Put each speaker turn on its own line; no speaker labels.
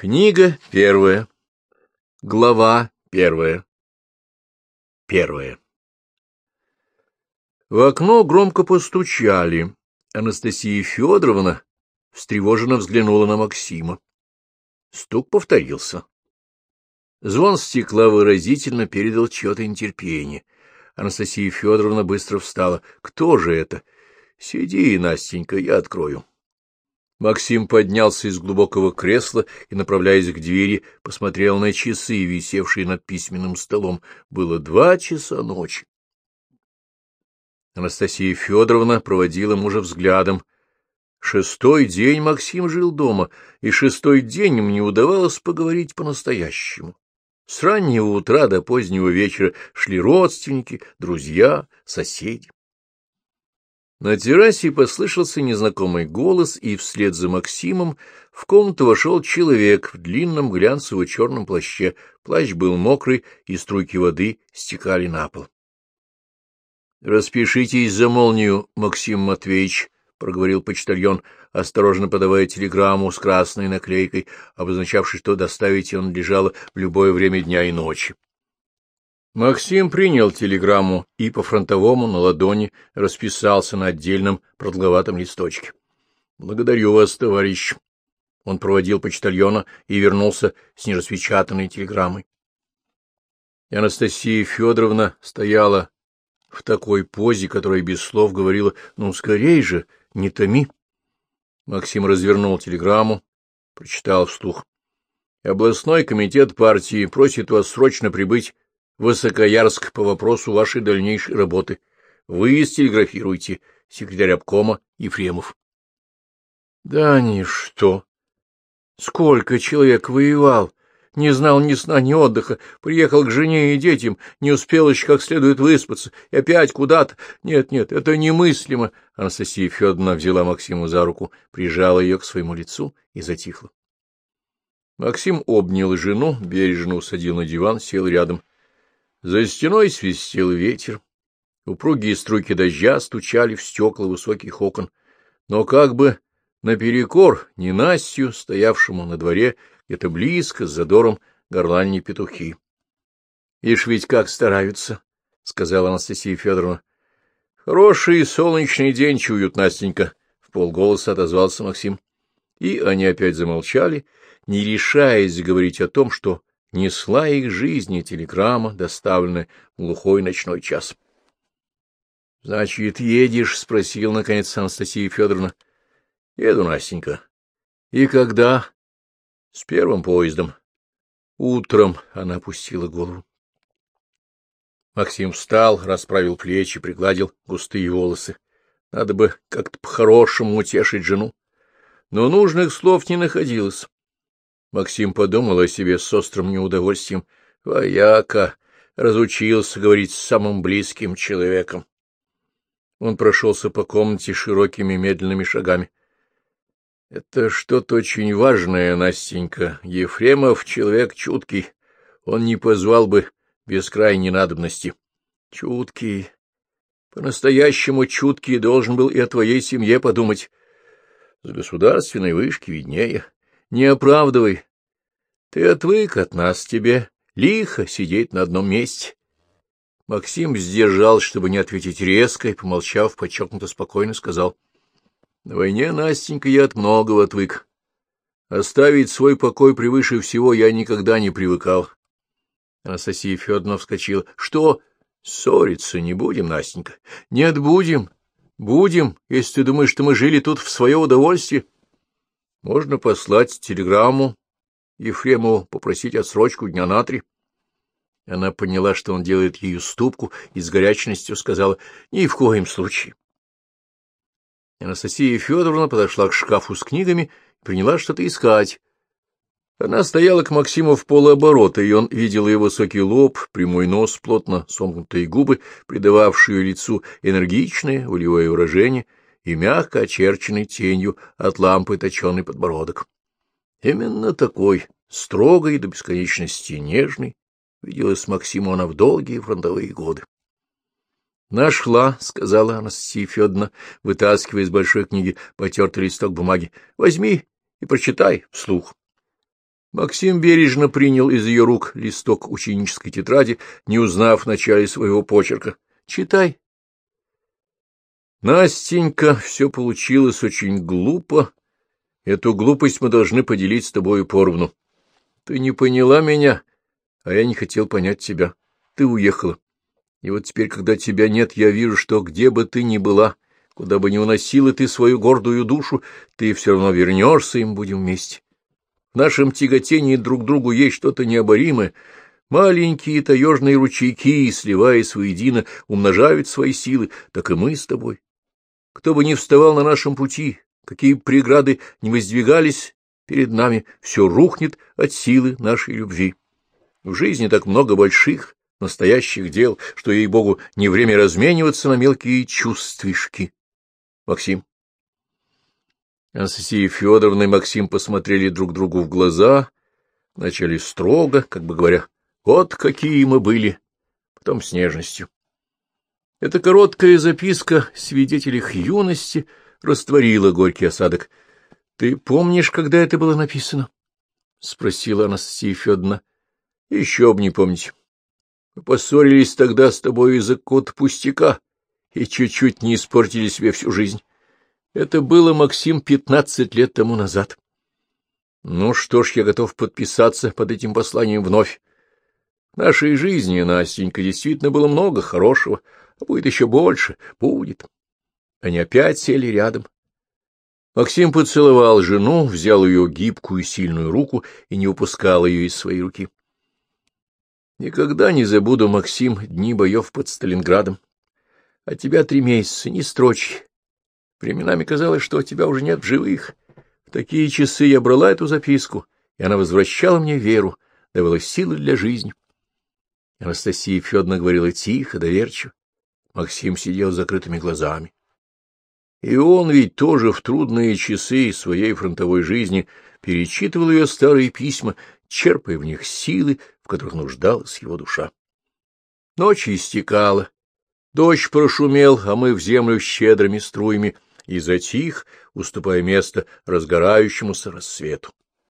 Книга первая. Глава первая. Первая. В окно громко постучали. Анастасия Федоровна встревоженно взглянула на Максима. Стук повторился. Звон стекла выразительно передал чье-то нетерпение. Анастасия Федоровна быстро встала. «Кто же это? Сиди, Настенька, я открою». Максим поднялся из глубокого кресла и, направляясь к двери, посмотрел на часы, висевшие над письменным столом. Было два часа ночи. Анастасия Федоровна проводила мужа взглядом. Шестой день Максим жил дома, и шестой день ему не удавалось поговорить по-настоящему. С раннего утра до позднего вечера шли родственники, друзья, соседи. На террасе послышался незнакомый голос, и вслед за Максимом в комнату вошел человек в длинном глянцево черном плаще. Плащ был мокрый, и струйки воды стекали на пол. — Распишитесь за молнию, Максим Матвеевич, — проговорил почтальон, осторожно подавая телеграмму с красной наклейкой, обозначавшей, что доставить ее надлежало в любое время дня и ночи. Максим принял телеграмму и по-фронтовому на ладони расписался на отдельном продолговатом листочке. — Благодарю вас, товарищ. Он проводил почтальона и вернулся с нераспечатанной телеграммой. И Анастасия Федоровна стояла в такой позе, которая без слов говорила «Ну, скорей же, не томи». Максим развернул телеграмму, прочитал вслух. «Областной комитет партии просит вас срочно прибыть Высокоярск по вопросу вашей дальнейшей работы. Вы стелеграфируйте, секретарь обкома Ефремов. — Да ничто. Сколько человек воевал, не знал ни сна, ни отдыха, приехал к жене и детям, не успел еще как следует выспаться, и опять куда-то. Нет, нет, это немыслимо. Анастасия Федоровна взяла Максиму за руку, прижала ее к своему лицу и затихла. Максим обнял жену, бережно усадил на диван, сел рядом. За стеной свистел ветер, упругие струйки дождя стучали в стекла высоких окон, но как бы наперекор ненастью, стоявшему на дворе где-то близко, с задором горланни петухи. — Ишь ведь как стараются, — сказала Анастасия Федоровна. — Хороший солнечный день чуют, Настенька, — в полголоса отозвался Максим. И они опять замолчали, не решаясь говорить о том, что несла их жизни телеграмма, доставленная в глухой ночной час. — Значит, едешь? — спросил, наконец, Анастасия Федоровна. — Еду, Настенька. — И когда? — С первым поездом. Утром она опустила голову. Максим встал, расправил плечи, пригладил густые волосы. Надо бы как-то по-хорошему утешить жену. Но нужных слов не находилось. Максим подумал о себе с острым неудовольствием. Вояка разучился говорить с самым близким человеком. Он прошелся по комнате широкими медленными шагами. — Это что-то очень важное, Настенька. Ефремов — человек чуткий. Он не позвал бы без крайней надобности. Чуткий. По-настоящему чуткий должен был и о твоей семье подумать. С государственной вышки виднее. Не оправдывай. Ты отвык от нас, тебе лихо сидеть на одном месте. Максим сдержал, чтобы не ответить резко, и, помолчав, подчеркнуто спокойно сказал. — На войне, Настенька, я от многого отвык. Оставить свой покой превыше всего я никогда не привыкал. Анастасия Федоровна вскочила. — Что? Ссориться не будем, Настенька? — Нет, будем. Будем, если ты думаешь, что мы жили тут в свое удовольствие. — можно послать телеграмму Ефремову, попросить отсрочку дня на три. Она поняла, что он делает ей уступку, и с горячностью сказала «Ни в коем случае». Анастасия Федоровна подошла к шкафу с книгами и приняла что-то искать. Она стояла к Максиму в полуоборота, и он видел ее высокий лоб, прямой нос, плотно сомкнутые губы, придававшие лицу энергичное, волевое выражение — и мягко очерченный тенью от лампы точеный подбородок. Именно такой, строгой до бесконечности нежный, виделась Максиму в долгие фронтовые годы. «Нашла», — сказала Анастасия Федоровна, вытаскивая из большой книги потертый листок бумаги. «Возьми и прочитай вслух». Максим бережно принял из ее рук листок ученической тетради, не узнав в начале своего почерка. — Читай. Настенька, все получилось очень глупо. Эту глупость мы должны поделить с тобой поровну. Ты не поняла меня, а я не хотел понять тебя. Ты уехала. И вот теперь, когда тебя нет, я вижу, что где бы ты ни была, куда бы ни уносила ты свою гордую душу, ты все равно вернешься, и мы будем вместе. В нашем тяготении друг другу есть что-то необоримое. Маленькие таежные ручейки, сливаясь воедино, умножают свои силы, так и мы с тобой. Кто бы ни вставал на нашем пути, какие преграды не воздвигались перед нами, все рухнет от силы нашей любви. В жизни так много больших, настоящих дел, что, ей-богу, не время размениваться на мелкие чувствишки. Максим. Анастасия Федоровна и Максим посмотрели друг другу в глаза, начали строго, как бы говоря, вот какие мы были, потом с нежностью. Эта короткая записка свидетелей юности растворила горький осадок. — Ты помнишь, когда это было написано? — спросила Анастасия Федоровна. — Еще б не помнить. Мы поссорились тогда с тобой из-за кот пустяка и чуть-чуть не испортили себе всю жизнь. Это было, Максим, пятнадцать лет тому назад. Ну что ж, я готов подписаться под этим посланием вновь. В нашей жизни, Настенька, действительно было много хорошего, а будет еще больше, будет. Они опять сели рядом. Максим поцеловал жену, взял ее гибкую сильную руку и не упускал ее из своей руки. Никогда не забуду, Максим, дни боев под Сталинградом. А тебя три месяца, ни строчки. Временами казалось, что тебя уже нет в живых. В такие часы я брала эту записку, и она возвращала мне веру, давала силы для жизни. Анастасия Федоровна говорила тихо, доверчиво. Максим сидел с закрытыми глазами. И он ведь тоже в трудные часы своей фронтовой жизни перечитывал ее старые письма, черпая в них силы, в которых нуждалась его душа. Ночь истекала, дождь прошумел, а мы в землю щедрыми струями, и затих, уступая место разгорающемуся рассвету.